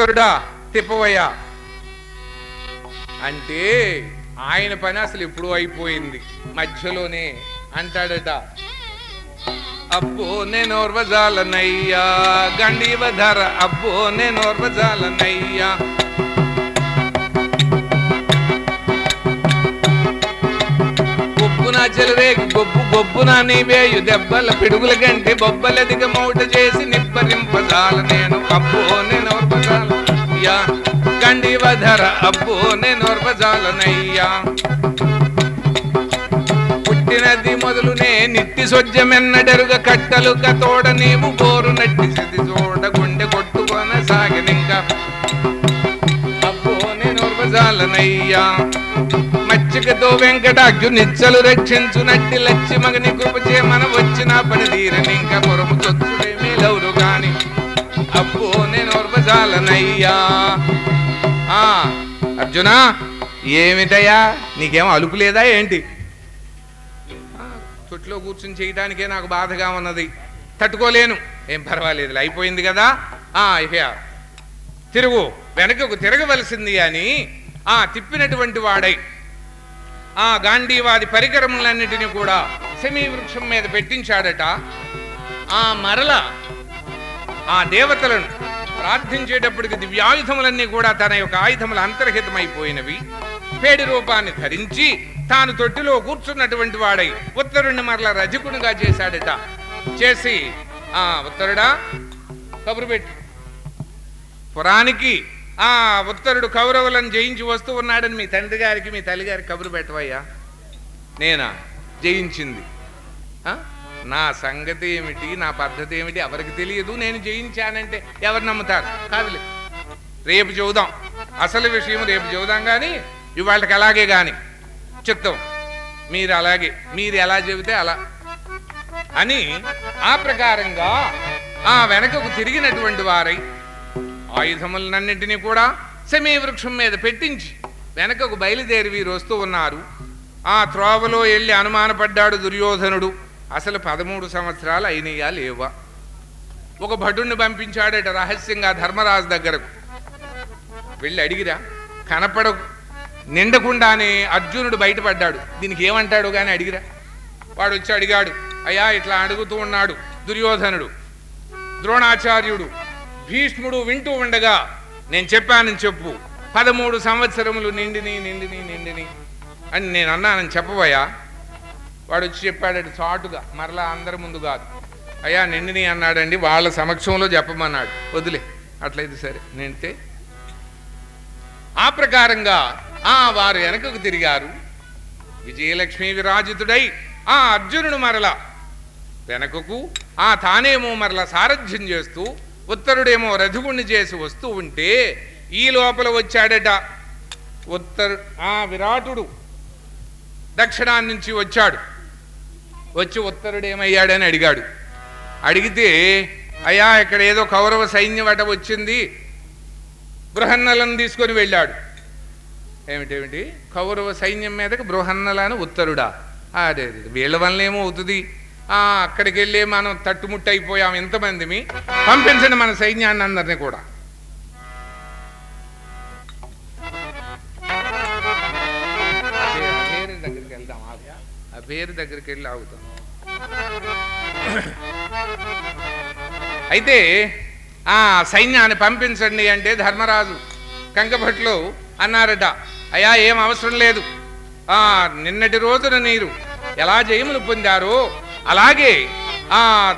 ఉత్తరుడా తిప్పవయ్యా. అంటే ఆయన పని అసలు ఎప్పుడూ అయిపోయింది. మధ్యలోనే అంటాడట అబ్బో నేను ఓర్వజాలనయ్యా. గండీవధర అబ్బో నేను ఓర్వజాలనయ్యా గొప్పు చెలరేగి నీవేయు దెబ్బల పిడుగుల కంటే బొబ్బలదిగ మౌట చేసి నిప్పరింపజాల. నేను అబ్బో నేను ఓర్వజాలనయ్యా గండీవధర అబ్బో నేను ఓర్వజాలనయ్యా పుట్టినది మొదలునే నిట్టి సొజ్జమెన్నడరుగ కట్టలుక తోడ నీవు బోరు నట్టి సిది చూడ గుండె కొట్టుకొన సాగనింక అబ్బో నేను ఓర్వజాలనయ్యా మచ్చికతో వెంకటాక్షు నిచ్చలు రక్షించు నట్టి లచ్చి మగని కృపచే మన వచ్చిన పని ఇంకా పొరము చొచ్చుడేమీ లౌరు గాని. అబ్బో నేను ఓర్వజాలనయ్యా. అర్జున ఏమిటయ్యా? నీకేం అలుపు లేదా ఏంటి? ఆ, కూర్చుని చేయడానికే నాకు బాధగా ఉన్నది. తట్టుకోలేను. ఏం పర్వాలేదు అయిపోయింది కదా? ఆ ఇక తిరుగు వెనకకు తిరగవలసింది అని ఆ తిప్పినటువంటి వాడై ఆ గాంధీవాది పరికరములన్నిటినీ కూడా సెమీ వృక్షం మీద పెట్టించాడట. ఆ మరల ఆ దేవతలను ప్రార్థించేటప్పటికి దివ్యాయుధములన్నీ కూడా తన యొక్క ఆయుధములు అంతర్హితమైపోయినవి. పేడి రూపాన్ని ధరించి తాను తొట్టిలో కూర్చున్నటువంటి వాడై ఉత్తరుణ్ణి మరల రజకునిగా చేశాడట. చేసి ఆ ఉత్తరుడా కబురు పెట్టు. పురానికి ఆ ఉత్తరుడు కౌరవులను జయించి వస్తూ ఉన్నాడని మీ తండ్రి గారికి మీ తల్లి గారికి కబురు పెట్టవయ్యా. నేనా? జయించింది. నా సంగతి ఏమిటి నా పద్ధతి ఏమిటి ఎవరికి తెలియదు నేను జయించానంటే ఎవరు నమ్ముతారు? కాదులే. రేపు చూద్దాం. అసలు విషయం రేపు చూద్దాం కానీ ఇవాళకి అలాగే కానీ చెప్తాం. మీరు అలాగే మీరు ఎలా చెబితే అలా. అని ఆ ప్రకారంగా ఆ వెనకకు తిరిగినటువంటి వారై ఆయుధములన్నింటినీ కూడా సమీ వృక్షం మీద పెట్టించి వెనకకు బయలుదేరి వీరు వస్తూ ఉన్నారు. ఆ త్రోవలో వెళ్ళి అనుమానపడ్డాడు దుర్యోధనుడు. అసలు పదమూడు సంవత్సరాలు అయినయా లేవా? ఒక భటుణ్ణి పంపించాడట రహస్యంగా ధర్మరాజు దగ్గరకు. వెళ్ళి అడిగిరా కనపడకు నిండకుండానే అర్జునుడు బయటపడ్డాడు. దీనికి ఏమంటాడు కానీ అడిగిరా? వాడు వచ్చి అడిగాడు అయ్యా ఇట్లా అడుగుతూ ఉన్నాడు దుర్యోధనుడు. ద్రోణాచార్యుడు భీష్ముడు వింటూ ఉండగా నేను చెప్పానని చెప్పు. పదమూడు సంవత్సరములు నిండిని నిండిని నిండిని. అని నేను అన్నానని చెప్పబోయా? వాడు వచ్చి చెప్పాడు చాటుగా మరలా అందరి ముందు కాదు. అయ్యా నిండిని అన్నాడండి వాళ్ళ సమక్షంలో చెప్పమన్నాడు. వదిలే అట్లయితే సరే నిండితే. ఆ ప్రకారంగా ఆ వారు వెనకకు తిరిగారు. విజయలక్ష్మి విరాజితుడై ఆ అర్జునుడు మరల వెనకకు ఆ తానేమో మరల సారథ్యం చేస్తూ ఉత్తరుడేమో రథుగుణ్ణి చేసి వస్తూ ఉంటే ఈ లోపల వచ్చాడట. ఉత్తరు ఆ విరాటుడు దక్షిణాన్ని నుంచి వచ్చాడు. వచ్చి ఉత్తరుడేమయ్యాడని అడిగాడు. అడిగితే అయ్యా ఇక్కడ ఏదో కౌరవ సైన్యం అట వచ్చింది. బృహన్నలను తీసుకొని వెళ్ళాడు. ఏమిటేమిటి? కౌరవ సైన్యం మీదకి బృహన్నల అని ఉత్తరుడా? అదే వీళ్ళ వల్ల ఏమో అవుతుంది అక్కడికి వెళ్ళి మనం తట్టుముట్టు అయిపోయాం ఎంతమందిమి? పంపించండి మన సైన్యాన్ని అందరినీ కూడా. దగ్గరికి వెళ్దాం. ఆ పేరు దగ్గరికి వెళ్ళి ఆగుతాం. అయితే ఆ సైన్యాన్ని పంపించండి అంటే ధర్మరాజు కంకభట్లు అన్నారట. అయ్యా ఏం అవసరం లేదు. ఆ నిన్నటి రోజున నీరు ఎలా జయములు పొందారో అలాగే ఆ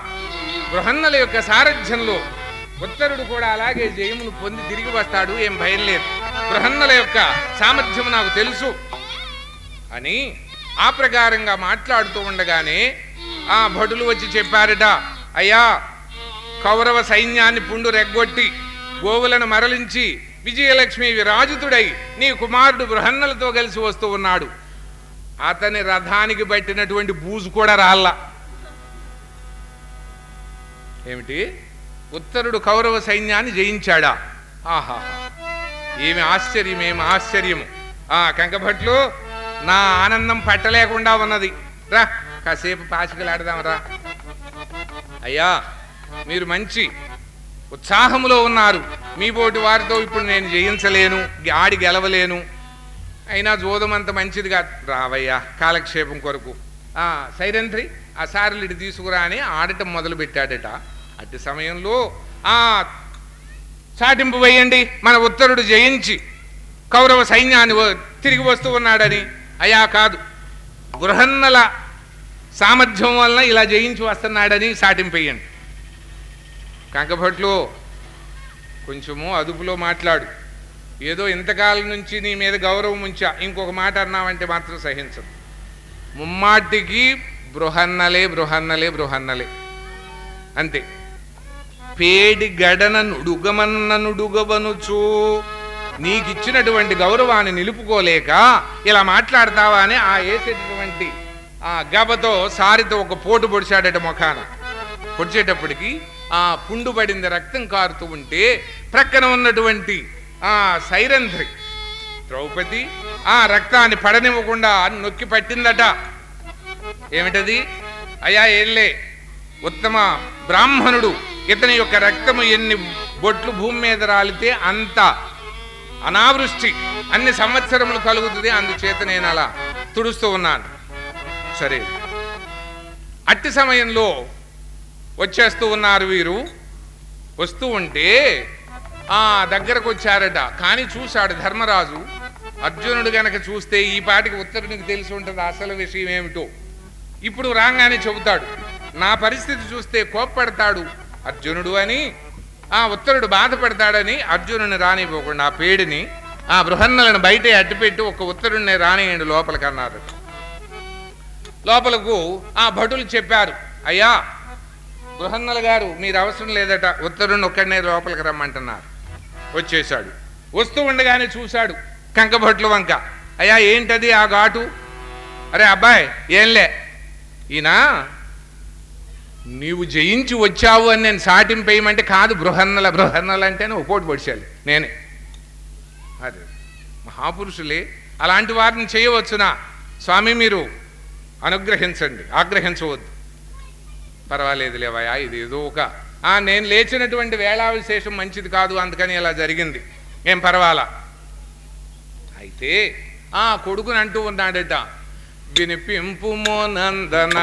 బృహన్నల యొక్క సారథ్యంలో ఉత్తరుడు కూడా అలాగే జయమును పొంది తిరిగి వస్తాడు ఏం భయం లేదు. బృహన్నల యొక్క సామర్థ్యం నాకు తెలుసు అని ఆ ప్రకారంగా మాట్లాడుతూ ఉండగానే ఆ భటులు వచ్చి చెప్పారట అయ్యా కౌరవ సైన్యాన్ని పుండు రెగ్గొట్టి గోవులను మరలించి విజయలక్ష్మి విరాజితుడై నీ కుమారుడు బృహన్నలతో కలిసి వస్తూ ఉన్నాడు. అతని రథానికి పట్టినటువంటి బూజు కూడా రాళ్ళ ఏమిటి? ఉత్తరుడు కౌరవ సైన్యాన్ని జయించాడా? ఆహా. ఏమి ఆశ్చర్యం ఏమి ఆశ్చర్యము. ఆ కంకభట్లు నా ఆనందం పట్టలేకుండా ఉన్నది. రా కాసేపు పాచికలాడదాం రా. అయ్యా మీరు మంచి ఉత్సాహములో ఉన్నారు. మీ పోటీ వారితో ఇప్పుడు నేను జయించలేను ఆడి గెలవలేను. అయినా జోదం అంత కాదు. రావయ్యా కాలక్షేపం కొరకు. సైరంధ్రి ఆ సారులు ఇటు తీసుకురా అని ఆడటం మొదలు పెట్టాడట అట్టి సమయంలో ఆ చాటింపు వేయండి మన ఉత్తరుడు జయించి కౌరవ సైన్యాన్ని వ- తిరిగి వస్తూ ఉన్నాడని. అయా కాదు. గృహన్నల సామర్థ్యం వలన ఇలా జయించి వస్తున్నాడని సాటింపేయండి కంకభట్లు కొంచెము అదుపులో మాట్లాడు. ఏదో ఇంతకాలం నుంచి నీ మీద గౌరవం ఉంచా. ఇంకొక మాట అన్నావంటే మాత్రం సహించదు ముమ్మాటికి బృహన్నలే బృహన్నలే బృహన్నలే. అంతే. పేడి గడన నుడుగమన్న నుడుగవనుచు. నీకిచ్చినటువంటి గౌరవాన్ని నిలుపుకోలేక ఇలా మాట్లాడతావా అని ఆ వేసేటటువంటి ఆ గబతో సారితో ఒక పోటు పొడిచాడట ముఖాన. పొడిచేటప్పటికి ఆ పుండు పడింది రక్తం కారుతూ ఉంటే ప్రక్కన ఉన్నటువంటి ఆ సైరంధ్రి ద్రౌపది ఆ రక్తాన్ని పడనివ్వకుండా నొక్కి పట్టిందట. ఏమిటది? అయ్యా ఏళ్ళే. ఉత్తమ బ్రాహ్మణుడు ఇతని యొక్క రక్తము ఎన్ని బొట్లు భూమి మీద రాలితే అంత అనావృష్టి అన్ని సంవత్సరములు కలుగుతుంది. అందుచేత నేను అలా తుడుస్తూ ఉన్నాను. సరే. అట్టి సమయంలో వచ్చేస్తూ ఉన్నారు వీరు. వస్తూ ఉంటే ఆ దగ్గరకు వచ్చారట కానీ చూశాడు ధర్మరాజు. అర్జునుడు గనక చూస్తే ఈ పాటికి ఉత్తరునికి తెలిసి ఉంటుంది అసలు విషయం ఏమిటో. ఇప్పుడు రాగానే చెబుతాడు నా పరిస్థితి చూస్తే కోప్పడతాడు అర్జునుడు అని ఆ ఉత్తరుడు బాధపడతాడని అర్జునుని రానివ్వకుండా ఆ పేడిని ఆ బృహన్నలను బయటే అడ్డుపెట్టి ఒక ఉత్తరుడిని రానియండి లోపలికి అన్నారు. లోపలకు ఆ భటులు చెప్పారు అయ్యా బృహన్నల గారు మీరు అవసరం లేదట ఉత్తరుణ్ణి ఒక్కడనే లోపలికి రమ్మంటున్నారు. వచ్చేశాడు వస్తూ ఉండగానే చూశాడు కంకభట్లు వంక. అయ్యా ఏంటది ఆ ఘాటు? అరే అబ్బాయి ఏంలే ఈయన నీవు జయించి వచ్చావు అని నేను సాటింపేయమంటే కాదు బృహన్నల బృహన్నల అంటేనే ఒక్కోటి పొడిచాలి. నేనే. అదే. మహాపురుషులే అలాంటి వారిని చేయవచ్చునా? స్వామి మీరు అనుగ్రహించండి. ఆగ్రహించవద్దు. పర్వాలేదు లేవయా ఇది ఏదో ఒక నేను లేచినటువంటి వేళా విశేషం మంచిది కాదు అందుకని ఇలా జరిగింది. ఏం పర్వాలా? చూస్తే ఆ కొడుకుని అంటూ ఉన్నాడట వినిపింపు నందన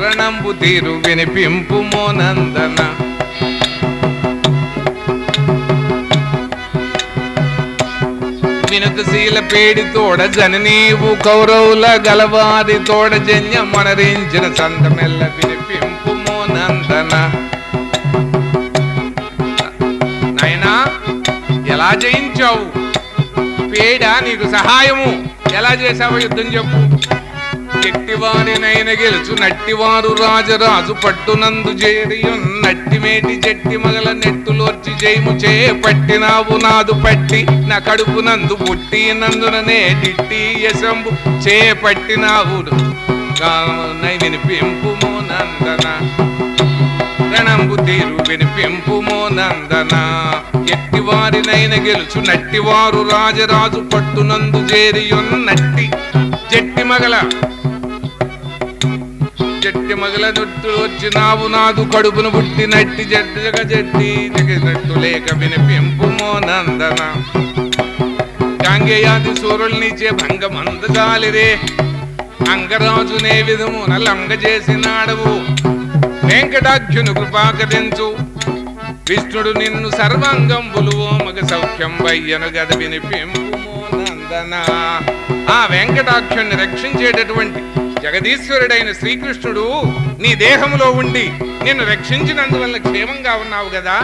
రణంబు తీరు వినిపింపు నందన. వినుతశీల పేడి తోడ జననీవు కౌరవుల గలవారి తోడ జన్య మనరించిన సంతమెల్ల వినిపింపు నందన. నాయనా ఎలా జయించావు? పేడ నీకు సహాయము? ఎలా చేశావో యుద్ధం చెప్పు. గట్టివారి నైన గెలుచు నట్టివారు రాజరాజు పట్టునందు చేరియున్ నట్టిమేటి జట్టి మగల నెట్టులోర్చి జయము చే పట్టినావు నాదు పట్టి నా కడుపు నందు పుట్టి నందుననే దిట్టి యశంబు చే పట్టినావు నై వినిపింపు నందన. గణంబు తీరు వినిపింపు నందన ఎట్టివారినైన గెలుచు నట్టివారు రాజరాజు పట్టునందు చేరియున్నట్టి జట్టి మగల జట్టి మగల నొట్టు వచ్చినావు నాదు కడుపును పుట్టి నట్టి జట్టు జగ జట్టి జగనట్టు లేక వినిపింపు నందన గాంగేయాది సూరుల్నిచే భంగమందజాలిరే అంగరాజునే విధము లంగ చేసినాడవు వెంకటాఖ్యును కృపాకరించు విష్ణుడు నిన్ను సర్వాంగం బులువో మగ సౌఖ్యం వయ్యను గద వినిపింపుమో నందన ఆ వెంకటాఖ్యుని రక్షించేటటువంటి జగదీశ్వరుడైన శ్రీకృష్ణుడు నీ దేహంలో ఉండి నిన్ను రక్షించినందువల్ల క్షేమంగా ఉన్నావు కదా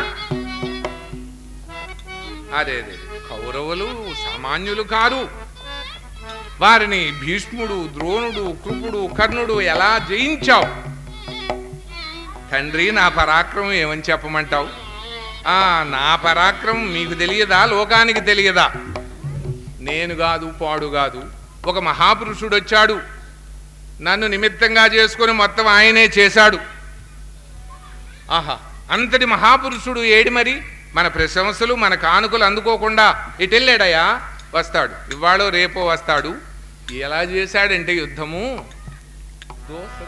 అదే అదే కౌరవులు సామాన్యులు కారు. వారిని భీష్ముడు ద్రోణుడు కృపుడు కర్ణుడు ఎలా జయించావు? తండ్రి నా పరాక్రమం ఏమని చెప్పమంటావు? ఆ నా పరాక్రమం మీకు తెలియదా? లోకానికి తెలియదా? నేను కాదు పాడు కాదు. ఒక మహాపురుషుడు వచ్చాడు. నన్ను నిమిత్తంగా చేసుకుని మొత్తం ఆయనే చేశాడు. ఆహా అంతటి మహాపురుషుడు ఏడి మరి? మన ప్రశంసలు మన కానుకలు అందుకోకుండా ఎటెళ్ళాడయా వస్తాడు. ఇవాళో రేపో వస్తాడు. ఎలా చేశాడంటే యుద్ధము? దోస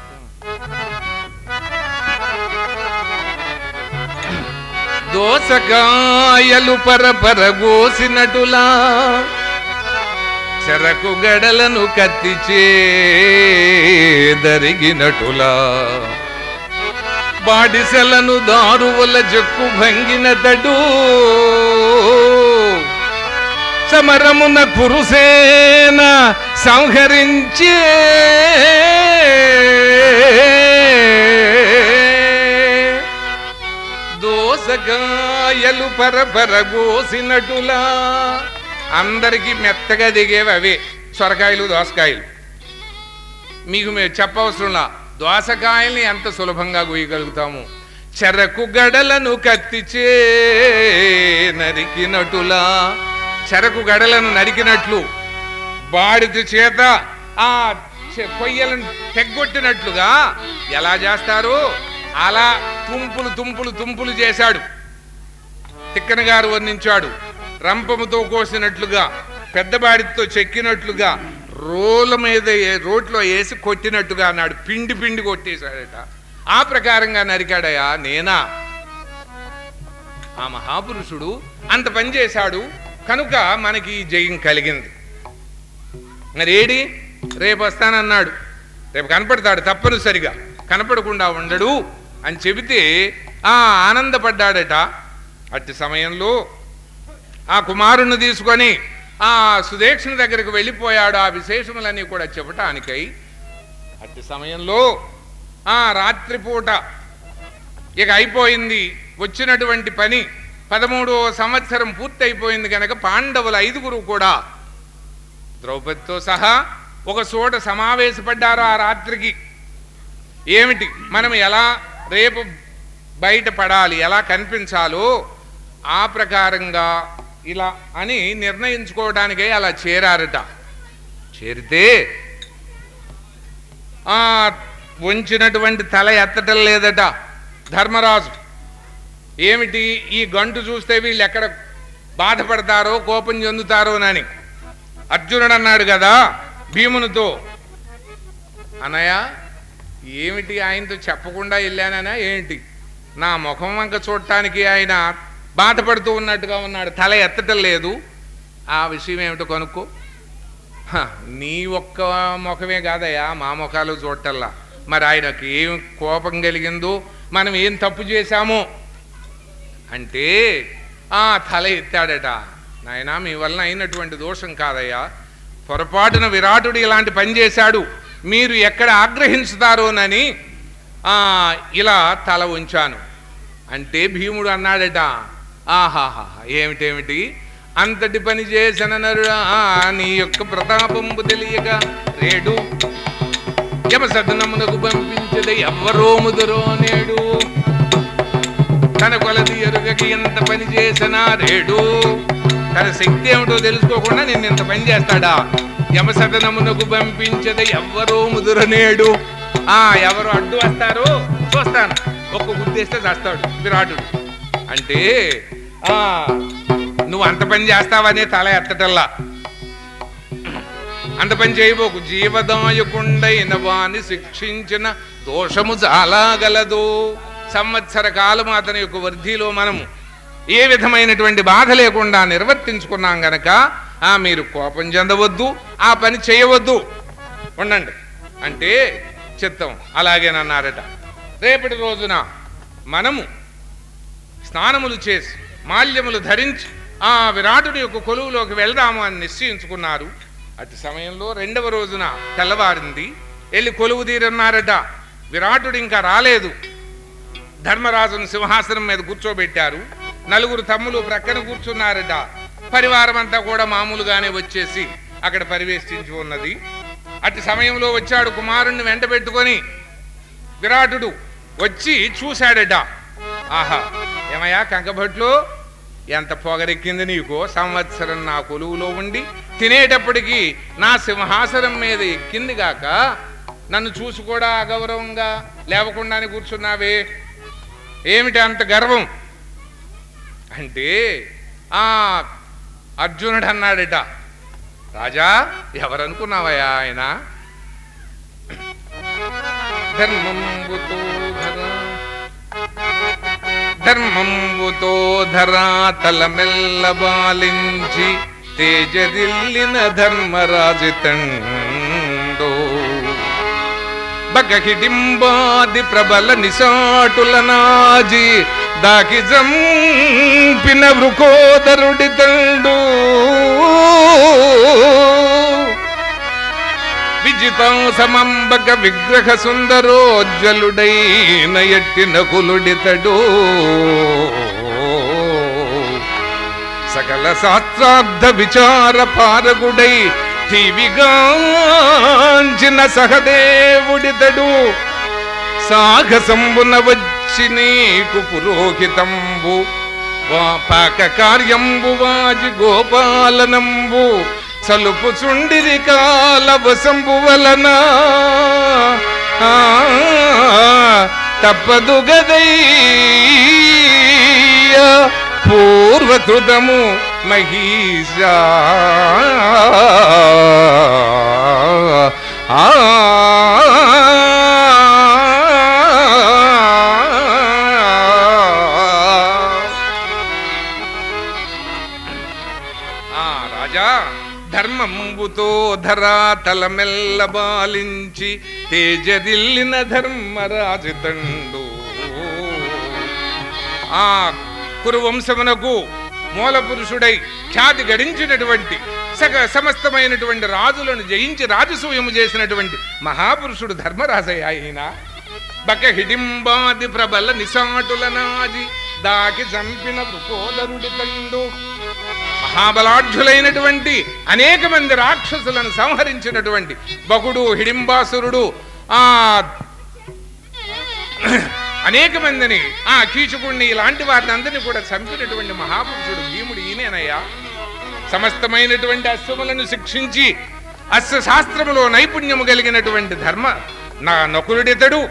దోసకాయలు పరపరగోసినటులా చెరకు గడలను కత్తిచే దరిగినటులా. బాడిసెలను దారువల జక్కు భంగినతడు సమరమున కురుసేన సంహరించే దోసగాయలు పరపరగోసినటులా అందరికీ మెత్తగా దిగేవి అవే సొరకాయలు దోసకాయలు. మీకు మేము చెప్పవసరంలా దోసకాయల్ని ఎంత సులభంగా గోయగలుగుతాము? చెరకు గడలను కత్తిచే నరికినటులా. చెరకు గడలను నరికినట్లు బాడిద చేత ఆ చె- కొయ్యలను తెగ్గొట్టినట్లుగా. ఎలా చేస్తారు? అలా తుంపులు తుంపులు తుంపులు చేశాడు. తిక్కన గారు వర్ణించాడు రంపముతో కోసినట్లుగా పెద్దబాడితో చెక్కినట్లుగా రోల మీద రోడ్లో రోట్లో వేసి కొట్టినట్టుగా అన్నాడు. పిండి పిండి కొట్టేశాడట. ఆ ప్రకారంగా నరికాడయా నేనా? ఆ మహాపురుషుడు అంత పని చేశాడు కనుక మనకి జయం కలిగింది. మరేడి రేపు వస్తానన్నాడు. రేపు కనపడతాడు తప్పనిసరిగా. కనపడకుండా ఉండడు. అని చెబితే ఆ ఆనందపడ్డాడట. అట్టి సమయంలో ఆ కుమారుణ్ణి తీసుకొని ఆ సుదీక్షణ దగ్గరకు వెళ్ళిపోయాడు. ఆ విశేషములన్నీ కూడా చెప్పటానికై. అట్టి సమయంలో ఆ రాత్రిపూట ఇక అయిపోయింది. వచ్చినటువంటి పని పదమూడవ సంవత్సరం పూర్తయిపోయింది కనుక పాండవుల ఐదుగురు కూడా ద్రౌపదితో సహా ఒక చోట సమావేశపడ్డారు ఆ రాత్రికి. ఏమిటి? మనం ఎలా రేపు బయట పడాలి. ఎలా కనిపించాలో ఆ ప్రకారంగా ఇలా అని నిర్ణయించుకోవడానికే అలా చేరారట. చేరితే ఆ వంచినటువంటి తల ఎత్తటం లేదట ధర్మరాజు. ఏమిటి ఈ గంటు చూస్తే వీళ్ళు ఎక్కడ బాధపడతారో కోపం చెందుతారోనని. అర్జునుడు అన్నాడు కదా భీమునితో అన్నయ్య ఏమిటి ఆయనతో చెప్పకుండా వెళ్ళాననా ఏంటి? నా ముఖం వంక చూడటానికి ఆయన బాధపడుతూ ఉన్నట్టుగా ఉన్నాడు. తల ఎత్తటం లేదు. ఆ విషయం ఏమిటో కనుక్కో. హ, నీ ఒక్క ముఖమే కాదయ్యా మా ముఖాలు చూడటల్లా మరి ఆయనకి ఏం కోపం కలిగిందో మనం ఏం తప్పు చేశామో? అంటే ఆ తల ఎత్తాడట. నాయనా మీ వలన అయినటువంటి దోషం కాదయ్యా. పొరపాటున విరాటుడు ఇలాంటి పని చేశాడు. మీరు ఎక్కడ ఆగ్రహించుతారోనని ఇలా తల ఉంచాను. అంటే భీముడు అన్నాడట ఆహాహా ఏమిటేమిటి? అంతటి పని చేసిన నరుడా నీ యొక్క ప్రతాపంపు తెలియక రేడు. యమ సదనమునకు పంపించదే ఎవ్వరో ముదురో నేడు. తన కొలది ఎరుగకి ఎంత పని చేసినా రేడు. తన శక్తి ఏమిటో తెలుసుకోకుండా నేను ఇంత పని చేస్తాడా? యమసదనమునకు పంపించదు ఎవ్వరో ముదురనేడు ఆ ఎవరు అడ్డు వస్తారో చూస్తాను. ఒక్క గుర్తిస్తే చేస్తాడు విరాటుడు. అంటే ఆ నువ్వు అంత పని చేస్తావనే తల ఎత్తటల్లా. అంత పని చేయబోకు. జీవదాయకుండైన వాని శిక్షించిన దోషము చాలా గలదు సంవత్సర కాలము అతని యొక్క వృద్ధిలో మనము ఏ విధమైనటువంటి బాధ లేకుండా నిర్వర్తించుకున్నాం గనక మీరు కోపం చెందవద్దు ఆ పని చేయవద్దు. ఉండండి. అంటే చిత్తం అలాగేనన్నారట రేపటి రోజున మనము స్నానములు చేసి మాల్యములు ధరించి ఆ విరాటుడి యొక్క కొలువులోకి వెళ్దాము అని నిశ్చయించుకున్నారు. అతి సమయంలో రెండవ రోజున తెల్లవారింది. వెళ్ళి కొలువు తీరన్నారట. విరాటుడు ఇంకా రాలేదు. ధర్మరాజును సింహాసనం మీద కూర్చోబెట్టారు. నలుగురు తమ్ములు ప్రక్కన కూర్చున్నారట. పరివారం అంతా కూడా మామూలుగానే వచ్చేసి అక్కడ పరివేష్టించి ఉన్నది. అటు సమయంలో వచ్చాడు కుమారుణ్ణి వెంట పెట్టుకొని విరాటుడు వచ్చి చూశాడట. ఆహా ఏమయ్యా కంకభట్లు? ఎంత పొగరెక్కింది నీకు? సంవత్సరం నా కొలువులో ఉండి తినేటప్పటికి నా సింహాసనం మీద ఎక్కింది గాక. నన్ను చూసి కూడా అగౌరవంగా లేవకుండానే కూర్చున్నావే. ఏమిటి అంత గర్వం? అంటే ఆ అర్జునుడు అన్నాడట రాజా ఎవరనుకున్నావయ్యా ఆయన? ధర్మంబుతో ధర్మంబుతో ధరాతల మెల్ల బాలించి తేజదిల్లిన ధర్మరాజితండో బగహిడింబాది ప్రబల నిశాటుల నాజీ దాకి జంపిన వృకోదరుడి తండు విజితం సమంబక విగ్రహ సుందరోజ్వలుడైన ఎట్టి నకులుడితడు సకల శాస్త్రార్థ విచార పారగుడై టీవిగాంచిన సహదేవుడితడు సాహసంబున వచ్చి నీకు పురోహితంబు. పాక కార్యంబు వాజి గోపాలనంబు. సలుపు చుండిరి కాల వసంబు వలన తప్పదు గదయ్యా పూర్వకృతము మహిషా. ఆ ఆ రాజా ధర్మంబుతో ధరాతల మెల్ల బాలించి తేజదిల్లిన ధర్మరాజుతండు ఆ కురువంశమునకు మూల పురుషుడై ఖ్యాతి గడించినటువంటి సగ సమస్తమైనటువంటి రాజులను జయించి రాజసూయము చేసినటువంటి మహాపురుషుడు ధర్మరాజయ్య ఆయన బక హిడింబాది ప్రబల నిశాటుల నాజి దాకి చంపిన వృకోదరుడి తండు. మహాబలాఢ్యులైనటువంటి అనేక మంది రాక్షసులను సంహరించినటువంటి బకుడు హిడింబాసురుడు ఆ అనేక మందిని ఆ కీచుకుణ్ణి ఇలాంటి వారిని అందరినీ కూడా చంపినటువంటి మహాపురుషుడు భీముడు ఈయనేనయ్యా. సమస్తమైనటువంటి అశ్వములను శిక్షించి అశ్వశాస్త్రములో నైపుణ్యము కలిగినటువంటి ధర్మ. నా నకులుడితడు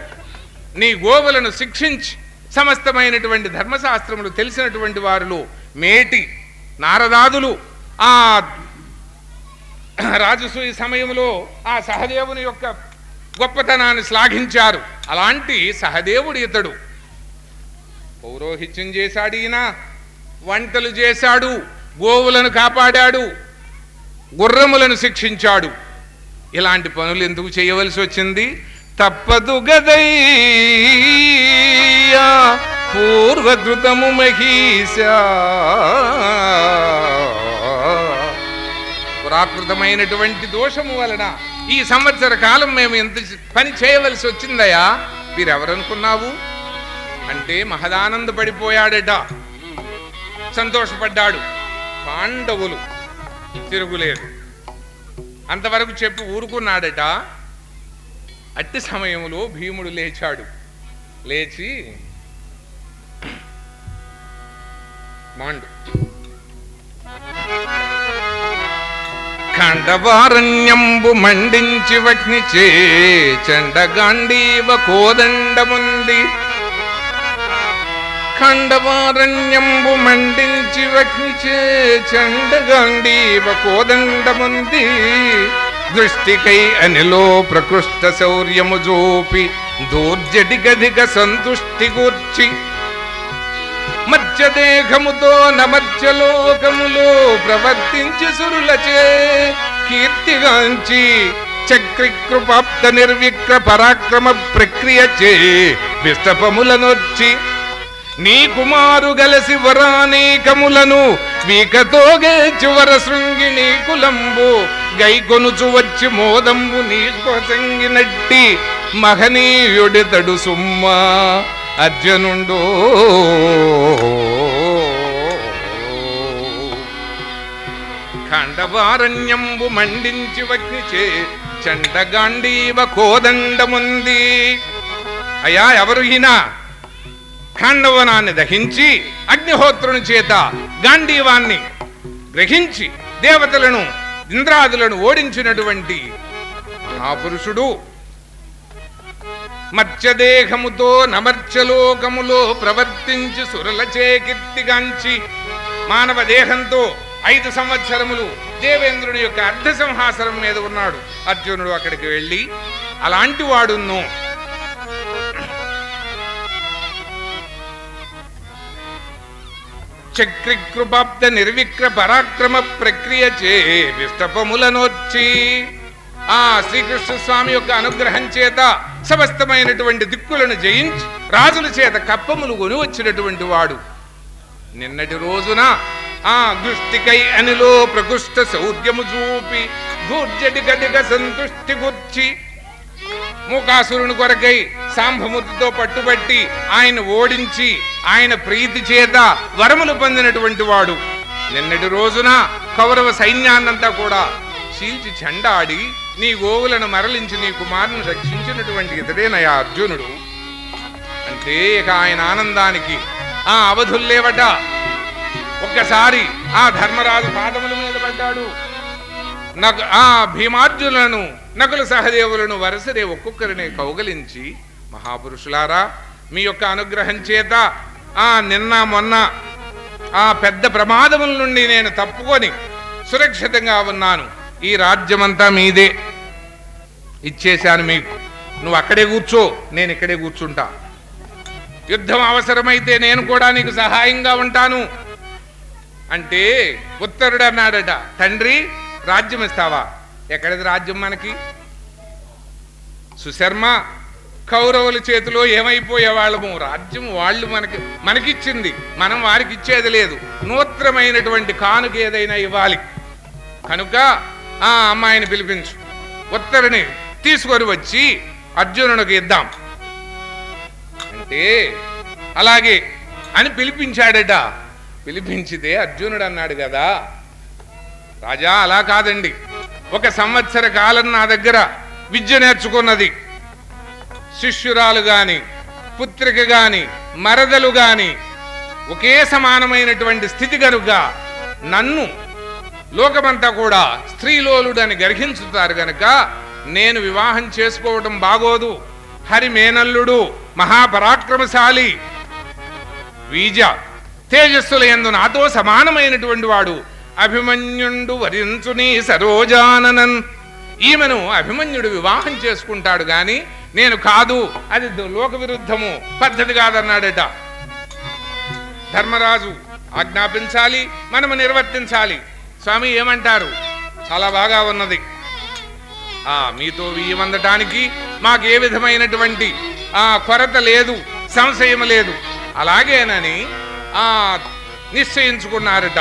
నీ గోవులను శిక్షించి సమస్తమైనటువంటి ధర్మశాస్త్రములు తెలిసినటువంటి వారిలో మేటి నారదాదులు. ఆ రాజసూయ సమయంలో ఆ సహదేవుని యొక్క గొప్పతనాన్ని శ్లాఘించారు. అలాంటి సహదేవుడు ఇతడు. పౌరోహిత్యం చేశాడు ఈయన వంటలు చేశాడు గోవులను కాపాడాడు గుర్రములను శిక్షించాడు. ఇలాంటి పనులు ఎందుకు చేయవలసి వచ్చింది? తప్పదు గదయ్యా. పూర్వధృతము మహీశా పురాకృతమైనటువంటి దోషము వలన ఈ సంవత్సర కాలం మేము ఎంత పని చేయవలసి వచ్చిందయ్యా? వీరెవరనుకున్నావు అంటే మహదానందపడిపోయాడట. సంతోషపడ్డాడు. పాండవులు తిరుగులేదు. అంతవరకు చెప్పి ఊరుకున్నాడట. అట్టి సమయంలో భీముడు లేచాడు. లేచి మాండు ఖండవారణ్యంబు మండించి వగ్నిచే చండగాండీవ కోదండముంది. ఖండవారణ్యంబు మండించి వగ్నిచే చండగాండీవ కోదండముంది. దృష్టికై అనిలో ప్రకృష్ట శౌర్యము జోపి దూర్జటిగధిక సంతుష్టి గూర్చి మధ్యదేహముతో నమధ్యలోకములో ప్రవర్తించి సురులచే కీర్తిగాంచి చక్రికృపాప్త నిర్విక్ర పరాక్రమ ప్రక్రియ చే విస్తపములనొచ్చి నీ కుమారు గలసి వరానేకములను వీకతో గేచి వరశృంగిణి కులంబు గైకొనుచు వచ్చి మోదంబు నీ కొసంగినట్టి మహనీయుడితడు సుమ్మా అర్జునుండు. ఖండవారణ్యంబు మండించి వగ్నిచే చండగాండీవ కోదండముంది. అయ్యా ఎవరు ఈయన? ఖాండవనాన్ని దహించి అగ్నిహోత్రుని చేత గాంధీవాన్ని గ్రహించి దేవతలను ఇంద్రాదులను ఓడించినటువంటి మహాపురుషుడు మత్స్యదేహముతో నమర్చలోకములో ప్రవర్తించి సురలచే కీర్తిగాంచి మానవ దేహంతో ఐదు సంవత్సరములు దేవేంద్రుని యొక్క అర్ధ సింహాసనం మీద ఉన్నాడు. అర్జునుడు అక్కడికి వెళ్ళి అలాంటి వాడును చక్రి కృపాబ్ద నిర్విక్ర పరాక్రమ ప్రక్రియ చే విష్టపములనొచ్చి ఆ శ్రీకృష్ణ స్వామి యొక్క అనుగ్రహం చేత సమస్తమైనటువంటి దిక్కులను జయించి రాజుల చేత కప్పములు కొని వచ్చినటువంటి వాడు. నిన్నటి రోజున ఆ దృష్టికై అనిలో ప్రకృష్ట సౌద్యము చూపి గూర్జటి గడిగ సంతుష్టి గుర్చి మూకాసురుని కొరకై సాంభమూర్తితో పట్టుబట్టి ఆయన ఓడించి ఆయన ప్రీతి చేత వరములు పొందినటువంటి వాడు. నిన్నటి రోజున కౌరవ సైన్యాన్నంతా కూడా చీల్చి చెండాడి నీ గోవులను మరలించి నీ కుమారుని రక్షించినటువంటి ఇతడేనయా అర్జునుడు. అంటే ఇక ఆయన ఆనందానికి ఆ అవధుల్లేవట ఒక్కసారి ఆ ధర్మరాజు పాదముల మీద పడ్డాడు. నకు ఆ భీమార్జునులను నకుల సహదేవులను వరుసరే ఒక్కొక్కరిని కౌగలించి మహాపురుషులారా మీ యొక్క అనుగ్రహం చేత ఆ నిన్న మొన్న ఆ పెద్ద ప్రమాదముల నుండి నేను తప్పుకొని సురక్షితంగా ఉన్నాను. ఈ రాజ్యమంతా మీదే. ఇచ్చేశాను మీకు. నువ్వు అక్కడే కూర్చో నేను ఇక్కడే కూర్చుంటా. యుద్ధం అవసరమైతే నేను కూడా నీకు సహాయంగా ఉంటాను. అంటే ఉత్తరుడు అన్నాడట తండ్రి రాజ్యం ఇస్తావా? ఎక్కడది రాజ్యం మనకి? సుశర్మ కౌరవుల చేతిలో ఏమైపోయే వాళ్ళము రాజ్యం వాళ్ళు మనకి మనకిచ్చింది. మనం వారికి ఇచ్చేది లేదు. నూత్రమైనటువంటి కానుక ఏదైనా ఇవ్వాలి. కనుక ఆ అమ్మాయిని పిలిపించు. ఉత్తరుని తీసుకొని వచ్చి అర్జునుడికి ఇద్దాం. అంటే అలాగే అని పిలిపించాడట. పిలిపించితే అర్జునుడు అన్నాడు కదా రాజా అలా కాదండి. ఒక సంవత్సర కాలం నా దగ్గర విద్య నేర్చుకున్నది. శిష్యురాలు గాని పుత్రిక గాని మరదలు గాని ఒకే సమానమైనటువంటి స్థితి కనుక నన్ను లోకమంతా కూడా స్త్రీలోలుడని గర్హించుతారు గనక నేను వివాహం చేసుకోవడం బాగోదు. హరి మేనల్లుడు మహాపరాక్రమశాలి. వీజ తేజస్సుల ఎందు నాతో సమానమైనటువంటి వాడు. అభిమన్యుండు వరించుని సరోజాననన్. ఈమెను అభిమన్యుడు వివాహం చేసుకుంటాడు గాని నేను కాదు అది లోక విరుద్ధము పద్ధతి కాదన్నాడట. ధర్మరాజు ఆజ్ఞాపించాలి మనము నిర్వర్తించాలి. స్వామి ఏమంటారు? చాలా బాగా ఉన్నది. మీతో వీయమందటానికి మాకు ఏ విధమైనటువంటి ఆ కొరత లేదు సంశయం లేదు. అలాగేనని ఆ నిశ్చయించుకున్నారట.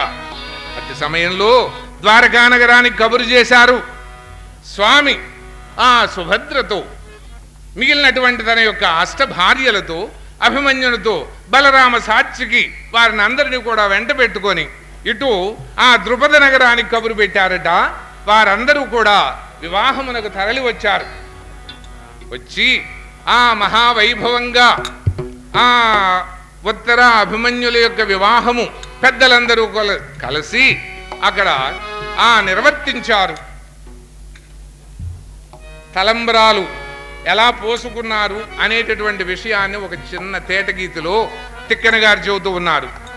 అతి సమయంలో ద్వారకా నగరానికి కబురు చేశారు. స్వామి ఆ సుభద్రతో మిగిలినటువంటి తన యొక్క అష్ట భార్యలతో అభిమన్యునితో బలరామ సాక్షికి వారిని అందరినీ కూడా వెంట పెట్టుకొని ఇటు ఆ ద్రుపద నగరానికి కబురు పెట్టారట. వారందరూ కూడా వివాహమునకు తరలి వచ్చారు. వచ్చి ఆ మహావైభవంగా ఆ ఉత్తర అభిమన్యుల యొక్క వివాహము పెద్దలందరూ కలిసి అక్కడ ఆ నిర్వర్తించారు. తలంబరాలు ఎలా పోసుకున్నారు అనేటటువంటి విషయాన్ని ఒక చిన్న తేటగీతిలో తిక్కన గారు చెబుతూ ఉన్నారు.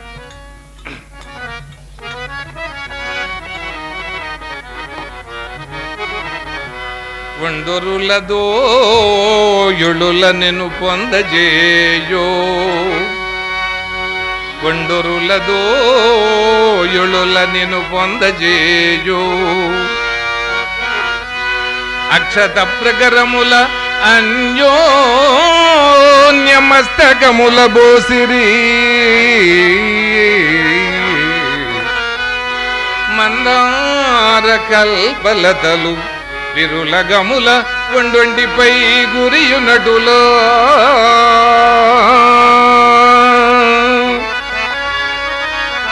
వండొరులదో ఎಳುల నెను పొందజేయో. వండొరులదో ఎಳುల నిను పొందజేయో. అక్షత ప్రకరముల అన్యోన్యమస్తకముల బోసిరి. మందార కల్పలతలు విరులగముల వండొండిపై గురియునటులో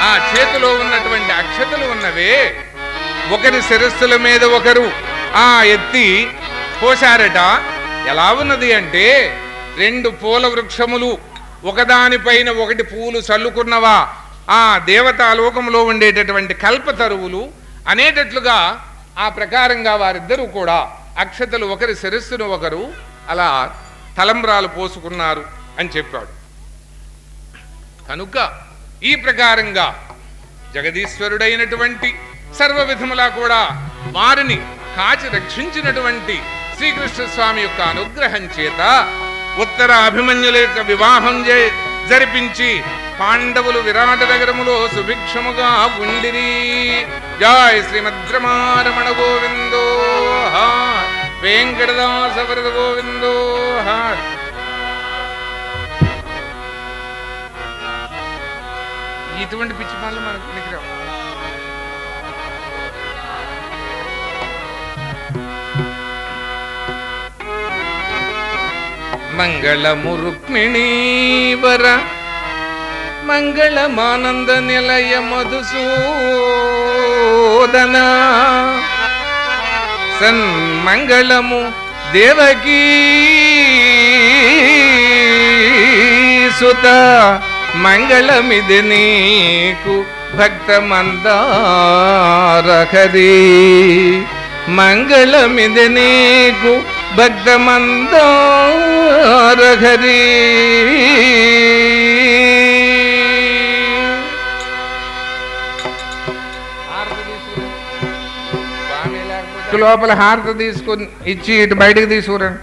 ఆ చేతిలో ఉన్నటువంటి అక్షతలు ఉన్నవే. ఒకరి శిరస్సుల మీద ఒకరు ఆ ఎత్తి పోశారట. ఎలా ఉన్నది అంటే రెండు పూల వృక్షములు ఒకదానిపైన ఒకటి పూలు చల్లుకున్నవా. ఆ దేవతాలోకంలో ఉండేటటువంటి కల్పతరువులు అనేటట్లుగా ఆ ప్రకారంగా వారిద్దరూ కూడా అక్షతలు ఒకరి శిరస్సును ఒకరు అలా తలంబ్రాలు పోసుకున్నారు అని చెప్పాడు. కనుక ఈ ప్రకారంగా జగదీశ్వరుడైనటువంటి సర్వ విధములా కూడా వారిని కాచి రక్షించినటువంటి శ్రీకృష్ణ స్వామి యొక్క అనుగ్రహం చేత ఉత్తర అభిమన్యుల యొక్క వివాహం చే- జరిపించి పాండవులు విరాట నగరములో సుభిక్షముగా ఉండిరి. జాయ్ శ్రీమద్రమారమణ గోవిందో హా వెంకటదాస వరద గోవిందో ఇటువంటి పిచ్చి పనులు మనకు నిగ్రహం మంగళము రుక్మిణీవర మంగళమానంద నిలయ మధుసూదన. సన్మంగళము దేవకీ సుత మంగళమిది నీకు భక్త మందారహరి మంగళమిది నీకు భక్త మందారహరి లోపల హారత తీసుకొని ఇచ్చి ఇటు బయటకు తీసుకురండి.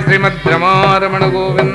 శ్రీమద్ రమారమణ గోవింద